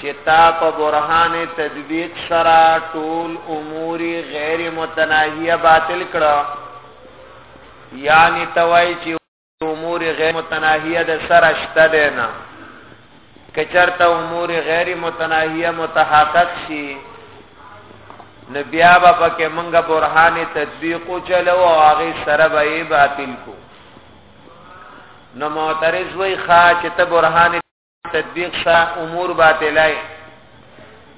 چې تا په برهان تدبیق سره ټول امور غیر متناهیه باطل کړه یعنی توای چې امور غیر متناهیه د سره شته دی نه کچرته امور غیر متناهیه متحقق شي نو بیا به پکې منګه برهان تطبیق چلو او هغه سره به باطل کو نو معترض وای خا چې ته برهان تطبیق سا امور باطلای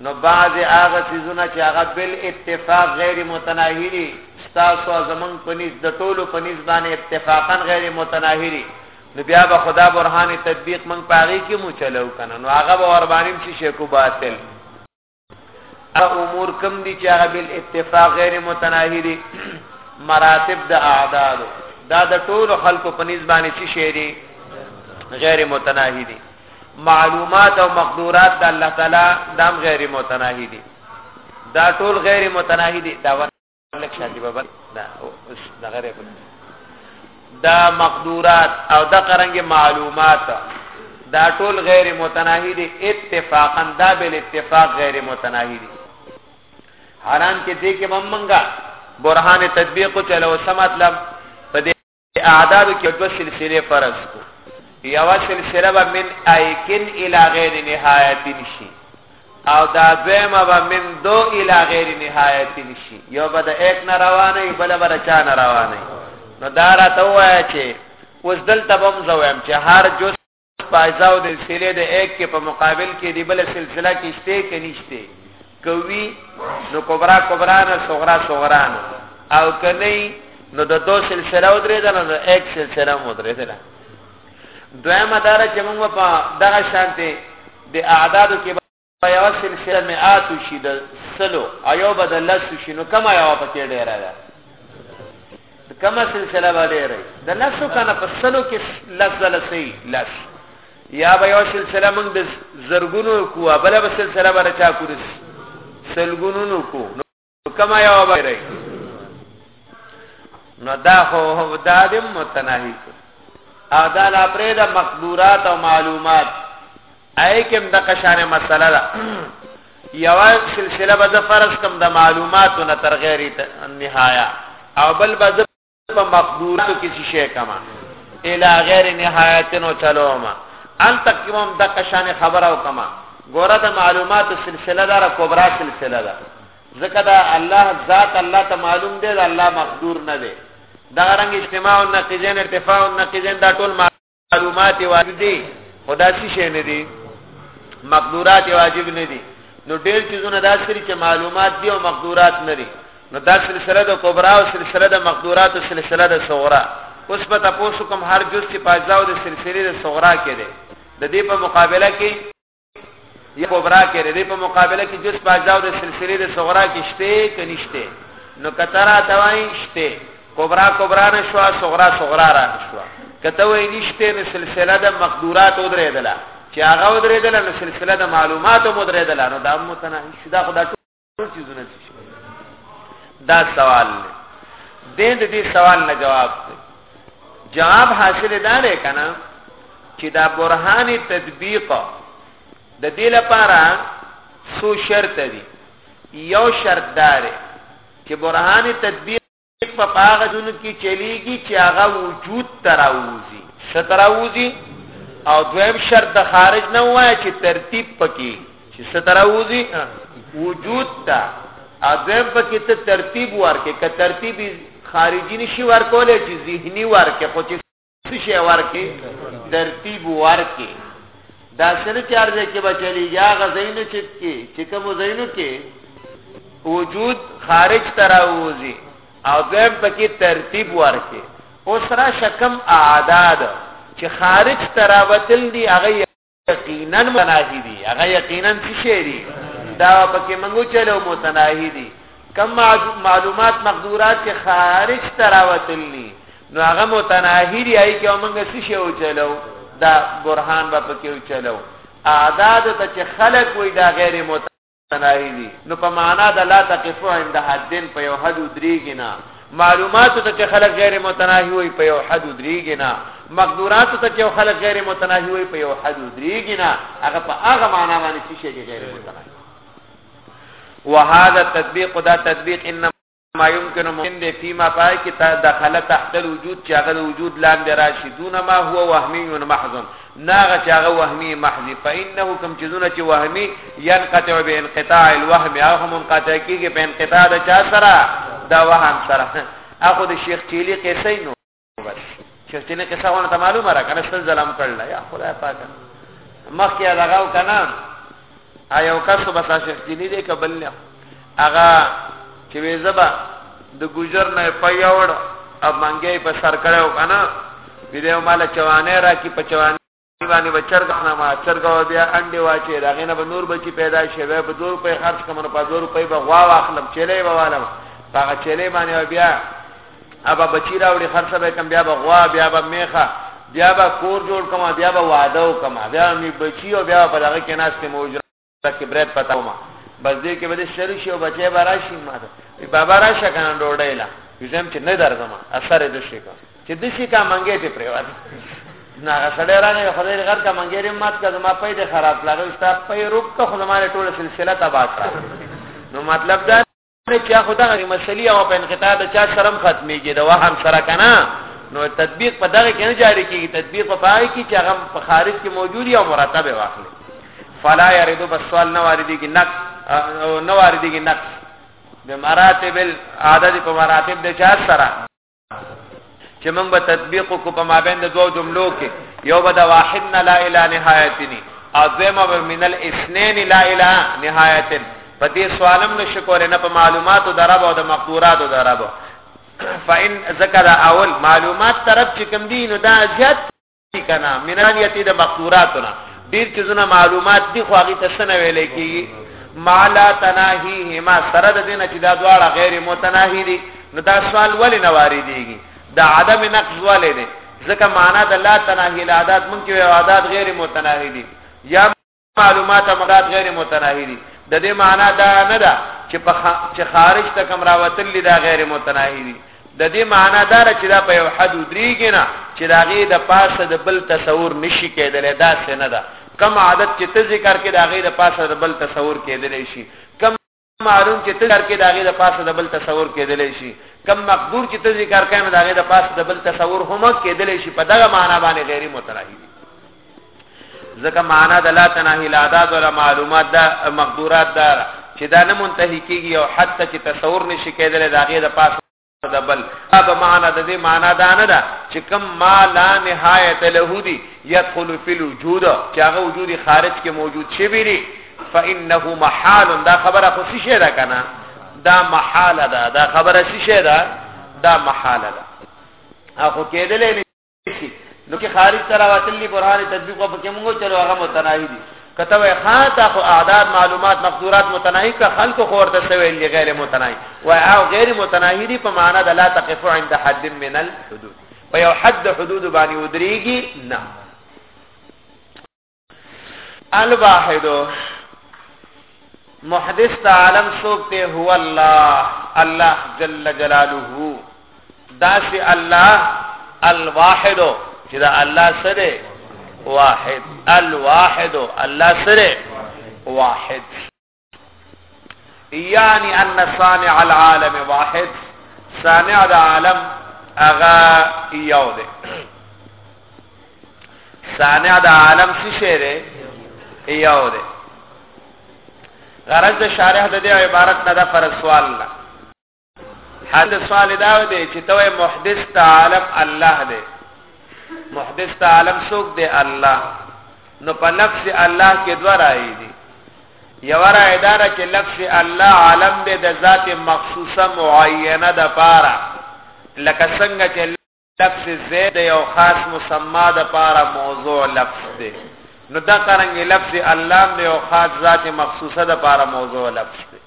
نو بعض هغه سيزونه چې هغه بل اتفاق غیر متناهی دي تاسو زمون پنيز د ټولو پنيز باندې اتفاقا غیر متناهی دي نو بیا به خدا برهان تطبیق من پاغي کې مو چلو کنه نو هغه به ور باندې شي شکو باطل امور کم دي چې هغه بل اتفاق غیر متناهی دي مراتب د اعداد دا د ټولو خلکو په نسبانه چې شری غیر متناهی دي معلومات او مقدورات د الله تعالی دام غیر متناهی دي دا ټول غیر متناهی دي دا لک شاجی بابا دا اوس دا غیر په دا مقدورات او دا قرنګ معلومات دا ټول غیر متناهی دي اتفاقا دا بل اتفاق غیر متناهی دي حالان کې دې کې ممنګا برهان تطبیق چلو سم مطلب اعدادو کې دوه سلسله فرض کو یو سلسله به من ایکن الی غیر نهایت نشي او دا دویمه به من دو الی غیر نهایت نشي یو به د ایک نه روانه یو بل به د چا نه روانه نو دا راته وایي چې اوس دلته بم زویم چې هر جز په اجزاو د سلسله د 1 کې په مقابل کې دی بل سلسله کې شته کې نشته کوي نو کبرا کبرا نه صغرا صغرا نه او کني نو د دو سلسله او درې ده نو د 1 سلسله مو درې ده دویمه دار چې موږ په دغه شانته د اعدادو کې په یو سلسله مئات شي د سلو ایو به د لس شي نو کما یو پکې ډیره ده کما سلسله به ډیره د لس کنه په سلو کې لس لسی لس یا به یو سلسله موږ د زرګونو کو بل به سلسله به چا کورس سلګونو کو کما یو بری نو دا خو دا د متناهی کو ادا لا پرې د مقدورات او معلومات اې کوم د قشان مسله ده یو سلسله به فرض کوم د معلوماتو نه تر غیرې نهایا او بل به په مقدوراتو کې څه شي کما الی غیر نهایتنو چلوما ان تقیمم د قشان خبره او کما ګوره د معلومات سلسله دار کبرا سلسله ده ځکه دا الله ذات الله ته معلوم دی الله مقدور نه دی دا رنګ اجتماع او نقیزین ارتفاع او نقیزین دا ټول معلومات واجب دي خدا څه شي نه دي مقدورات واجب نه دي نو ډېر چیزونه دا سری چې معلومات دي او مقدورات نه دي نو دا سلسله د کبرا او سلسله د مقدورات او سلسله د صغرا اوس په تاسو کوم هر جز چې پاجاو د سلسله د صغرا کې ده د دې په مقابله کې یا کبرا کې ردی په مقابله کې جز پاجاو د سلسله د صغرا کې شته کې نشته نو کترا توای شته کبرا کبرا نشوا صغرا صغرا را نشوا کته وې نشته نو سلسله د مقدورات ودرېدله چې هغه ودرېدله نو سلسله د معلوماتو مدرېدله نو دا متنه شدا خدا ټول چیزونه دي دا سوال دی د دې سوال نه جواب دی جواب حاصل دا دی کنه چې دا برهان تطبیق د دې لپاره سو شرط دی یو شرط دار چې برهان تطبیق په هغه دونو کې چلیږي چې هغه وجود تراوزی ستراوزی او دویم شرط د خارج نه وای چې ترتیب پکې چې ستراوزی وجود تا اذن پکې ته ترتیب ورکې که ترتیب خارجي نشي ورکولای چې ذهني ورکې خو چې څه شی ورکه ترتیب ورکه دا سره چار دې کې بچلی یا غزینو چې کې چې کوم زینو کې وجود خارج تراوزی او دیم پکې ترتیب ورکه اوس را شکم اعداد چې خارج تراوتل دی هغه یقینا مناهی دي هغه یقینا څه شی دي دا پکې منګو چلو متناهی دي کم معلومات مقدورات کې خارج تراوتلی نو هغه متناهی دي ای کې موږ څه شی او چلو دا برهان به پکې او چلو اعداد ته چې خلق وي دا غیر مت ثنايي دي نو په معنا د لا تقفو عند حدن په یو حد درېږي نه معلوماتو ته چې خلک غیر متناهي وي په یو حد درېږي نه مقدوراتو ته چې خلک غیر متناهي وي په یو حد درېږي نه هغه په هغه معنا باندې چې شي غیر متناهي وهذا التطبيق دا تطبيق انما ما يمكن ممکن دی فيما پای کې تا دخل تحت الوجود چې هغه د وجود لاندې راشي دون ما هو وهمي محض ناغه چې هغه وهمي محض فانه کوم چې زونه چې وهمي ينقطع بانقطاع الوهم هغه منقطع کیږي په انقطاع د چا سره دا وهم سره اخو د شیخ چيلي قصې نو چرته نه کسا ونه ته معلومه را کنه ستل ظلم کړل یا خدای پاک مخکې لغاو کنه آیا وکاسو بس شیخ دینی دې قبل نه اغا چې وې زبا د ګجر نه پیاوړ اب منګې په سر کړو کنه ویډیو مال چوانه را کی پچوانه باندې بچرګ نه ما چرګ بیا انډي واچي راغې نه به نور بچي پیدا شي به په دور په خرج کوم په دور په به غوا واخلم چلې به والم هغه چلې باندې بیا ابا بچی راوړي خرڅه به کم بیا به غوا بیا به میخه بیا به کور جوړ کما بیا به واده وکما بیا می بچی او بیا په دغه کې ناس ته موجود تکي برید پتا ومه بس دې کې بده شروع شي او بچي به راشي ما ته وی بابا راشه کنه ډوډۍ لا وزم چې نه درځم اثر دې شي کا چې دې شي کا منګې ته پریوات نه سړی راغی خدای دې غر کا منګې دې مات کا زما پې دې خراب لاګو ستا پې روک ته خدای ماره ټوله سلسله تباہ کړه نو مطلب دا نه چې خو دغه مسلې او په انقطاع د چا سره ختميږي د وهم سره کنه نو تطبیق په دغه کې نه جاری کیږي تطبیق په پای کې چې هغه په خارج کې موجود یا مرتبه واخلي فلا يرد بالسؤال نو واردي کې نقص نو واردي کې نقص بمراتب العدد په مراتب د چا سره چې موږ به تطبیق کو په مابین د دوو جملو کې یو به د واحد نه لا اله نهایتنی او دویمه به من الاثنين لا اله نهایتن په دې سوالم نشو کولای نه په معلوماتو درب او د مقدوراتو درب فإن ذکر اول معلومات طرف چې کم دي نو دا زیات کنا منان یتی د مقدوراتنا ډیر چیزونه معلومات دی خو هغه تسنه ویلې کیږي مالا تناهیهما سره د دینه چې دا دواړه غیر متناهی دي نو دا سوال ولې نه واردېږي دا عدم نقض ولې دی ځکه معنا د لا تناهی العادات مونږ کې عادت غیر متناهی دي یا معلومات مراد غیر متناهی دي د دې معنی دا نه ده چې په چې خارج ته کم راوتل دا غیر متناهی دي د دې معنی دا چې دا په یو حد ودریږي نه چې دا غي د پاسه د بل تصور نشي کېدل دا څه نه ده کم عادت چې ته ذکر کې دا غي د پاسه د بل تصور کېدل شي معلوم چې ته ذکر کې داغه د پاسه د بل تصور کېدلې شي کم مقدور چې ته ذکر کړې نو داغه د پاسه د بل تصور هم کېدلې شي په دغه معنا باندې غیر متراحي ځکه معنا د لا تناهي العادات ولا معلومات دا مقدورات دا چې دا نه منتهي کیږي او حتی چې تصور نشي کېدلې داغه د پاسه دبل اب معنا د دې معنا دا نه ده چې کم ما لا نهایت له دي يدخل في الوجود چې هغه وجودي خارج کې موجود شي ویری فانه محال دا خبره خو څه شي ده کنه دا محال ده دا خبره څه شي ده دا محال ده اخو کېدلې نو کې خارج تر واتلی قران تطبیق په کې موږ چلو هغه متناهي دي کته وای خان تا خو اعداد معلومات مقدورات متناهي کا خلق خو ورته شوی لري غیر متناهي وای او غیر متناهي دي په معنا د لا تقف عند حد من الحدود په یو حد حدود باندې ودرېږي نه الواحد محدث تا عالم سوک تے هو الله الله جل جلاله داسی الله الواحد چې دا الله سره واحد الواحد الله سره واحد یعنی ان صانع العالم واحد صانع العالم اغا یو دی صانع د عالم څه شی دی یو دی غرض د شارح د دې عبارت نه د فرض سوال نه حادث سوال دا دی چې توې محدث تعالم الله دی محدث تعالم څوک دی الله نو په لفظ الله کې دوه راي دي یو را اداره کې لفظ الله عالم دی د ذات مخصوصه معینه د پاره لکه څنګه چې لفظ زید یو خاص مسما د پاره موضوع لفظ دی نو دا قرنګ لفظ الله دی یو خاص ذات مخصوصه د پاره موضوع لفظ دی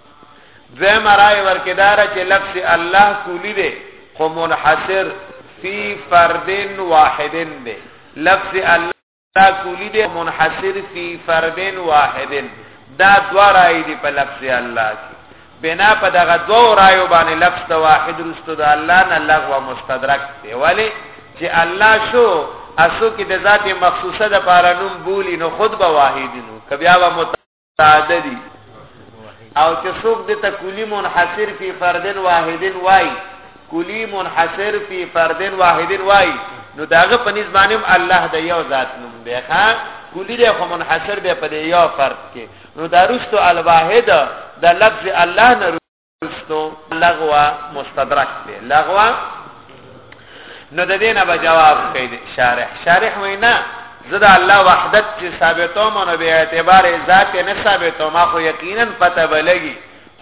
زم راي ورکدار چې لفظ الله کولی دی خو منحصر فی فرد واحد دی لفظ الله دا کلی دی منحصر فی فرد واحد دا دوا رای دی په لفظ الله کې بنا په دغه دوه رایو باندې لفظ د واحد رستو د الله نه لغو مستدرک دی ولی چې الله شو اسو کې د ذات مخصوصه د پاره نوم بولی نو خود به واحد نو کبیا و ساده دي او چې څوک د تکلی منحصر فی فردن واحدن وای کلی منحصر فی فردن واحدن وای نو داغه په نسبت باندې الله د یو ذات نوم دی ښا کلی دی خو منحصر دی په یو فرد کې نو دارستو الواحد د لفظ الله نه استو لغوا مستدرک دی لغوا نو د دینه به جواب کوي شارح شارح وینا زدا الله وحدت چې ثابتو مونږ به اعتبار ذات نه ثابتو ما خو یقینا پته بلګي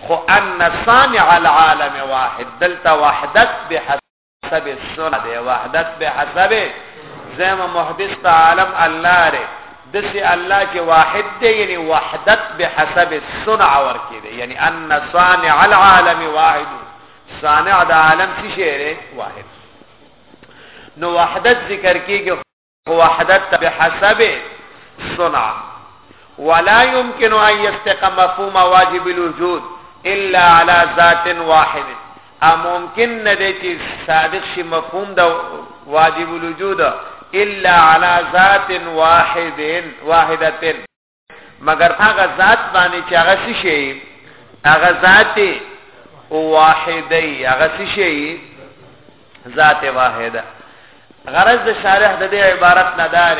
خو ان صانع العالم واحد دلته وحدت به حسب السنه دی وحدت به حسب زم محدث تعالم الله ره دسی الله چې واحد دی یعنی وحدت به حسب السنه ور کې دی یعنی ان صانع العالم واحد صانع د عالم څه شی واحد نو وحدت ذکر کیږي وحدت بحسب السنة ولا يمكن ان يستقم مفهوم واجب الوجود الا على ذات واحد ا ممکن نه دی چې صادق شي مفهوم د واجب الوجود الا على ذات واحد واحده مگر هغه ذات باندې چې هغه څه شي هغه ذات واحدی هغه څه شي ذات واحده غرض د شارح د دې عبارت نه دار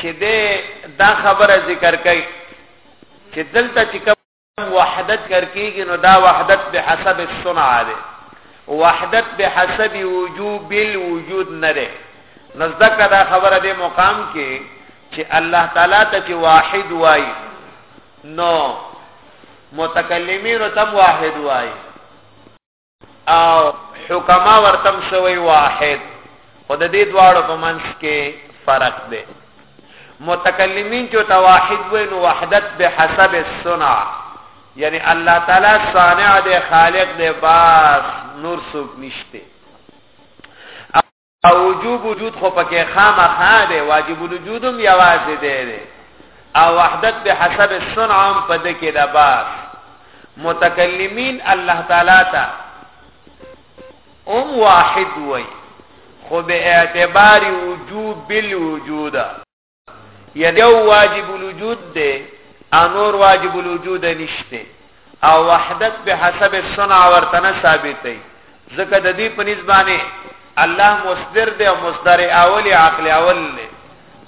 چې دا خبره ذکر کړي چې دلته چې وحدت ذکر کیږي نو دا وحدت به حسب الصنع ده وحدت به حسب وجوب الوجود نه ده نزدک دا خبره د مقام کې چې الله تعالی ته چې واحد وای نو متکلمین تم واحد وای او حکما ورتم شوی واحد خو د دې دواړو په منځ کې فرق دی متکلمین چې ته واحد وای نو وحدت به حسب الصنع یعنی الله تعالی صانع دی خالق دی باس نور څوک نشته او وجوب وجود خو پکې خامخا دی واجب الوجود هم یوازې دی او وحدت به حسب الصنع هم په دکې د باس متکلمین الله تعالی ته هم واحد وای خو به اعتبار وجوب بالوجود یعنی یو واجب الوجود دی انور واجب الوجود نشته او وحدت به حسب الصنع ورته نه ثابتې ځکه د دې په نسبانه الله مصدر دی او مصدر اولی عقل اول دی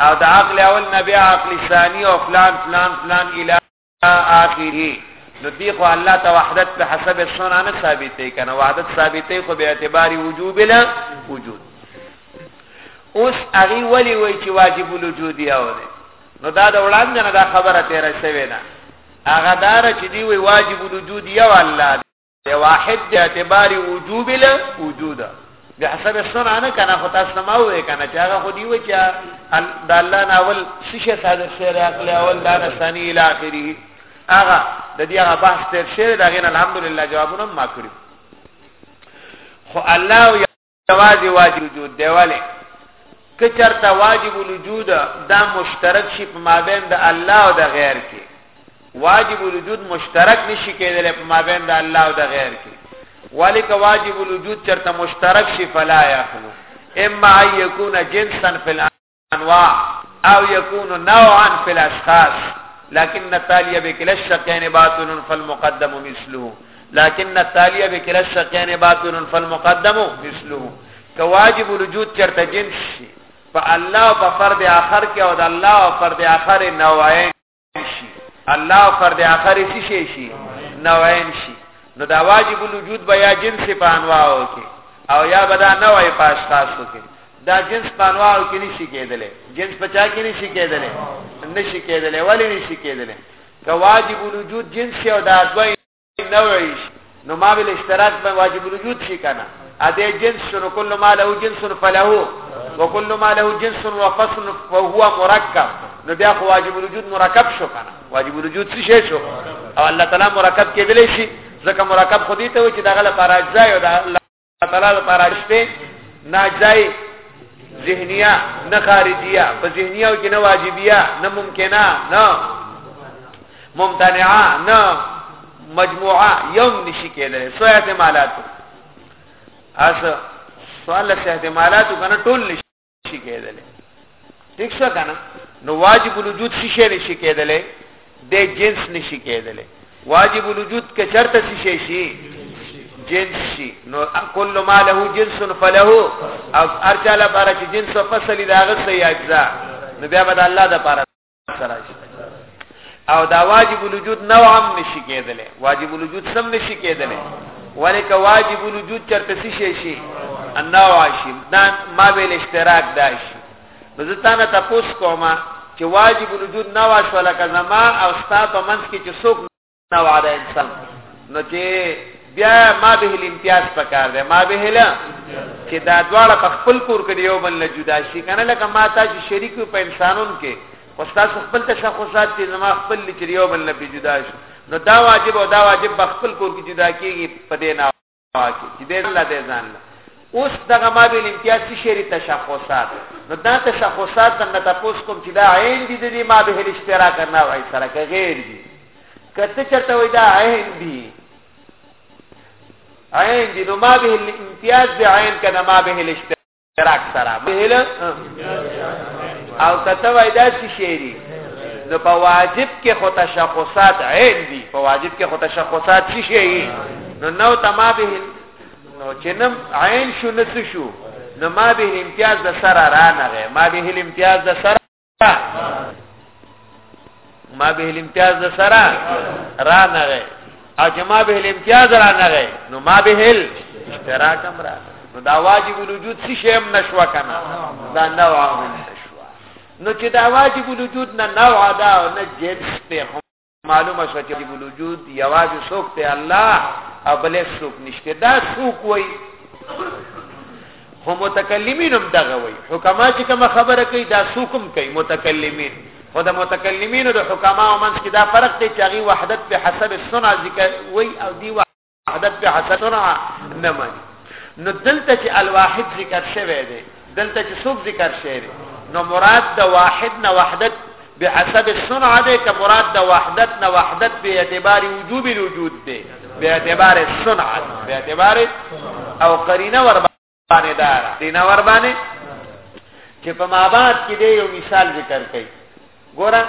او د عقل اول نبی عقل ثانی او فلان فلان فلان اله آخری نو دی خو الله ته وحدت په حسب سنا نه ثابتې کنه وحدت ثابتې خو به اعتبار وجوب لا وجود اوس هغه ولی وای چې واجب الوجود یاو دی نو دا د وړاندې نه دا خبره تیر شوی نه هغه دار چې دی وی واجب الوجود یو الله دی واحد دی اعتبار وجوب له وجود به حسب السمع نه کنه خو تاسو ما وې کنه چې هغه خو دی و چې د الله ناول شیشه صادر سره عقل اول دا ثاني الی اخره هغه د دې هغه بحث تر شعر دا غین الحمدلله جوابونه ما کړی خو الله جواز واجب وجود دی ولی که چرته واجب الوجود دا مشترک شي په مابین د الله او د غیر کې واجب الوجود مشترک نشي کېدلی په مابین د الله او د غیر کې ولی که واجب الوجود چرته مشترک شي فلا یخلو اما ان یکون جنسا فی الانواع او يكون نوعا في الاشخاص لكن التاليه بكلا الشقين باطل فالمقدم مثله لكن التاليه بكلا الشقين باطل فالمقدم مثله كواجب الوجود چرته جنس شي په الله او په فرد اخر کې او د الله او فرد اخر نوعین شي الله فرد اخر څه شي شي نوعین شي نو دا واجب الوجود به یا جنس په انواعو کې او یا به دا نوعی په اشخاصو کې دا جنس په انواعو کې نشي کېدلی جنس په چا کې نشي کېدلی نشي کېدلی ولې نشي کېدلی که واجب الوجود جنس او دا دوی نوعی نو ما بل اشتراک په واجب الوجود شي کنه ا دې جنس نو کل ما له جنس فله وكل ما له جنس وفصل فهو مركب نو بیا خو واجب الوجود مرکب شو کنه واجب الوجود څه شي شو او الله تعالی مرکب کېدلی شي ځکه مرکب خودي ته و چې دغه لپاره اجزا او د تعالی لپاره شته ناجای ذهنیه نه خارجیه په ذهنیه کې نه واجبیه نه ممکنه نه ممتنعه نه مجموعه یوم نشی کېدل سو احتمالات اس سوال له احتمالات کنه ټول نشي شي کېدل ٹھیک شو کنه نو واجب الوجود شي شي نشي کېدل د جنس نشي کېدل واجب الوجود کې شرط شي شي جنس شي نو کل ما له جنس فله او ارجاله بارچ جنس فصل داغه سي اجزا نو بیا به الله د پاره سره او دا واجب الوجود نوعا نشي کېدلې واجب الوجود سم نشي کېدلې ولیک واجب الوجود چرته شي شي انواع شي دا ما ویل اشتراک دا شي بزتانه تاسو کومه چې واجب الوجود نوع شو لکه زما او ستا په منځ کې چې څوک نه وعده انسان نو چې بیا ما به الامتیاز پکار دی ما به له چې دا دواړه په خپل کور کې یو بل نه جدا شي کنه لکه ما تا چې شریک په انسانون کې خو تاسو خپل تشخصات چې زما خپل لچریو بل نه جدا شي نو دا واجب او دا واجب په خپل کور کې جدا کیږي په دې نه پاکي چې دې الله دې ځان اوس دغه ما بل امتیاز څه شری تشخصات نو دا تشخصات د نتپوس کوم چې دا عین دي د ما به اشتراک نه وای سره که غیر دي کته چرته وای دا عین دي عین دي نو ما به امتیاز د عین کنه ما به اشتراک تراک سره مهله او کته وای دا څه شی دی نو په واجب کې خو تشخصات عین دي په واجب کې خو تشخصات څه شی نو نو تما به نو چې نم عین شو نس شو نو ما به امتیاز د سره رانغه ما به امتیاز د سره ما به الامتیاز د سره را نه غي او چې ما به الامتیاز را نه غي نو ما به هل اشتراک هم را نو دا واجب الوجود څه شی هم نشوا کنه دا نوع هم نشوا نو چې دا واجب الوجود نه نوع دا نه جنس ته معلومه شو چې د وجود یوازې څوک ته الله او بل څوک نشته دا څوک وای خو متکلمین هم دغه وای حکما چې کوم خبره کوي دا څوک هم کوي متکلمین خو د متکلمین او د حکما او منځ کې دا فرق دی چې هغه وحدت په حسب السنه ذکر وای او دی عدد په حسنه نه مانی نو دلته چې الواحد ذکر شوی دی دلته چې څوک ذکر شوی دی نو مراد د واحد نه وحدت بحسب الصنع ده که مراد د وحدت نه وحدت به اعتبار وجوب الوجود ده به اعتبار الصنع به اعتبار او قرینه ور باندې دا دینه ور باندې چې په مابات کې دی یو مثال ذکر کړي ګوره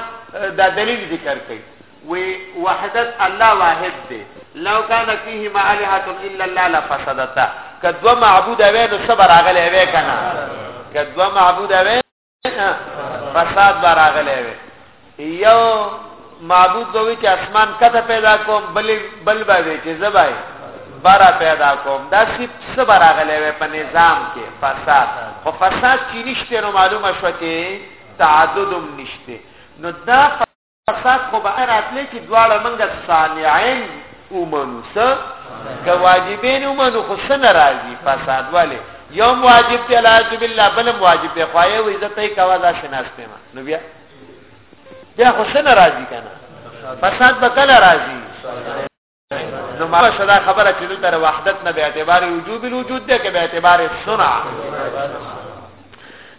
دا دلیل ذکر کړي وی وحدت الله واحد دی لو کان فيه ما الهه الا الله لفسدتا کدو معبود اوی نو صبر اغلی اوی کنه کدو معبود اوی فساد به راغلی وي یو معبود به وي چې اسمان کته پیدا کوم بل بل به وي چې زبای برا پیدا کوم دا سیب څه براغلی وي په نظام کې فساد خو فساد چې نشته نو معلومه شوه چې تعدد هم نشته نو دا سات خو به راتلې چې دواړه منګه صانعين ومنو څه که واجبین ومنو خو څه ناراضي فساد والے یوم واجب ته لاج بالله بلم واجب به خوایې وې عزت یې کوا دا شناسته ما نو بیا بیا خو څه ناراضي کنه فساد به کله راځي نو ما شدا خبره چې دلته وحدت نه به اعتبار وجوب الوجود ده کې به اعتبار صنع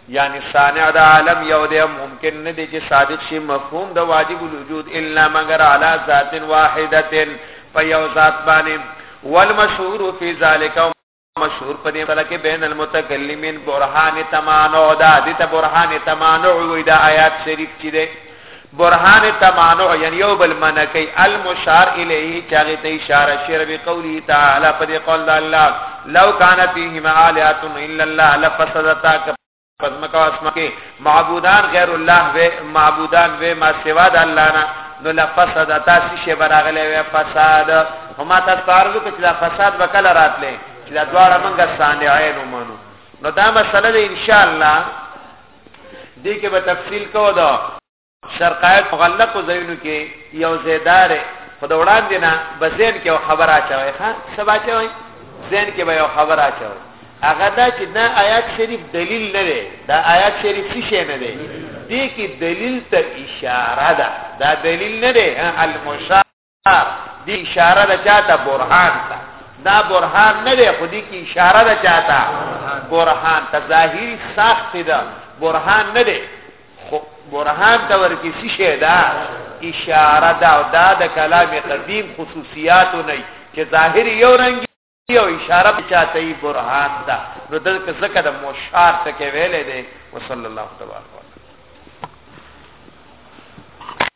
یعنی صانع د عالم یو دی ممکن نه دی چې صادق شي مفهوم د واجب الوجود الا مگر علی ذات واحده په یو ذات باندې والمشهور فی ذلک مشهور په دې بلکې بین المتکلمین برهان تمانع دا د ته برهان تمانع وې دا آیات شریف چې ده برهان تمانع یعنی یو بل منکی المشار الیه چاغه ته اشاره شر به قولی تعالی په دې قول الله لو کان فیهما الہات الا الله لفسدتا په ځمکه او اسمان کې معبودان غیر الله و معبودان و ما سوا د الله نه نو لفسد تاسو شی براغله و فساد هما تاسو تعرض کې چې فساد وکړه راتلې چې دا دواړه منګه صانعین ومنو نو دا مسله ان شاء الله دې کې به تفصیل کوو دا شرقایت مغلقو ځایونو کې یو زیدار خو د وړاندې نه به ذهن کې یو خبر اچوي ښه څه به اچوي ذهن کې به یو خبر اچوي هغه دا چې دا آیات شریف دلیل نه دی دا آیات شریف څه شی نه دی دې کې دلیل ته اشاره ده دا دلیل نه دی المشار دی اشاره ده چاته برهان ته دا برهان نه دی خو دی کې اشاره ده چاته برهان ته ظاهری سخت ده برهان نه دی خو برهان ته ورکی څه شی ده اشاره ده او دا د کلام قدیم خصوصیات نه چې ظاهر یو رنګ یو اشاره په چاته ای برهان ده نو دلته ځکه د مشار څخه ویلې ده وصلی الله تبارک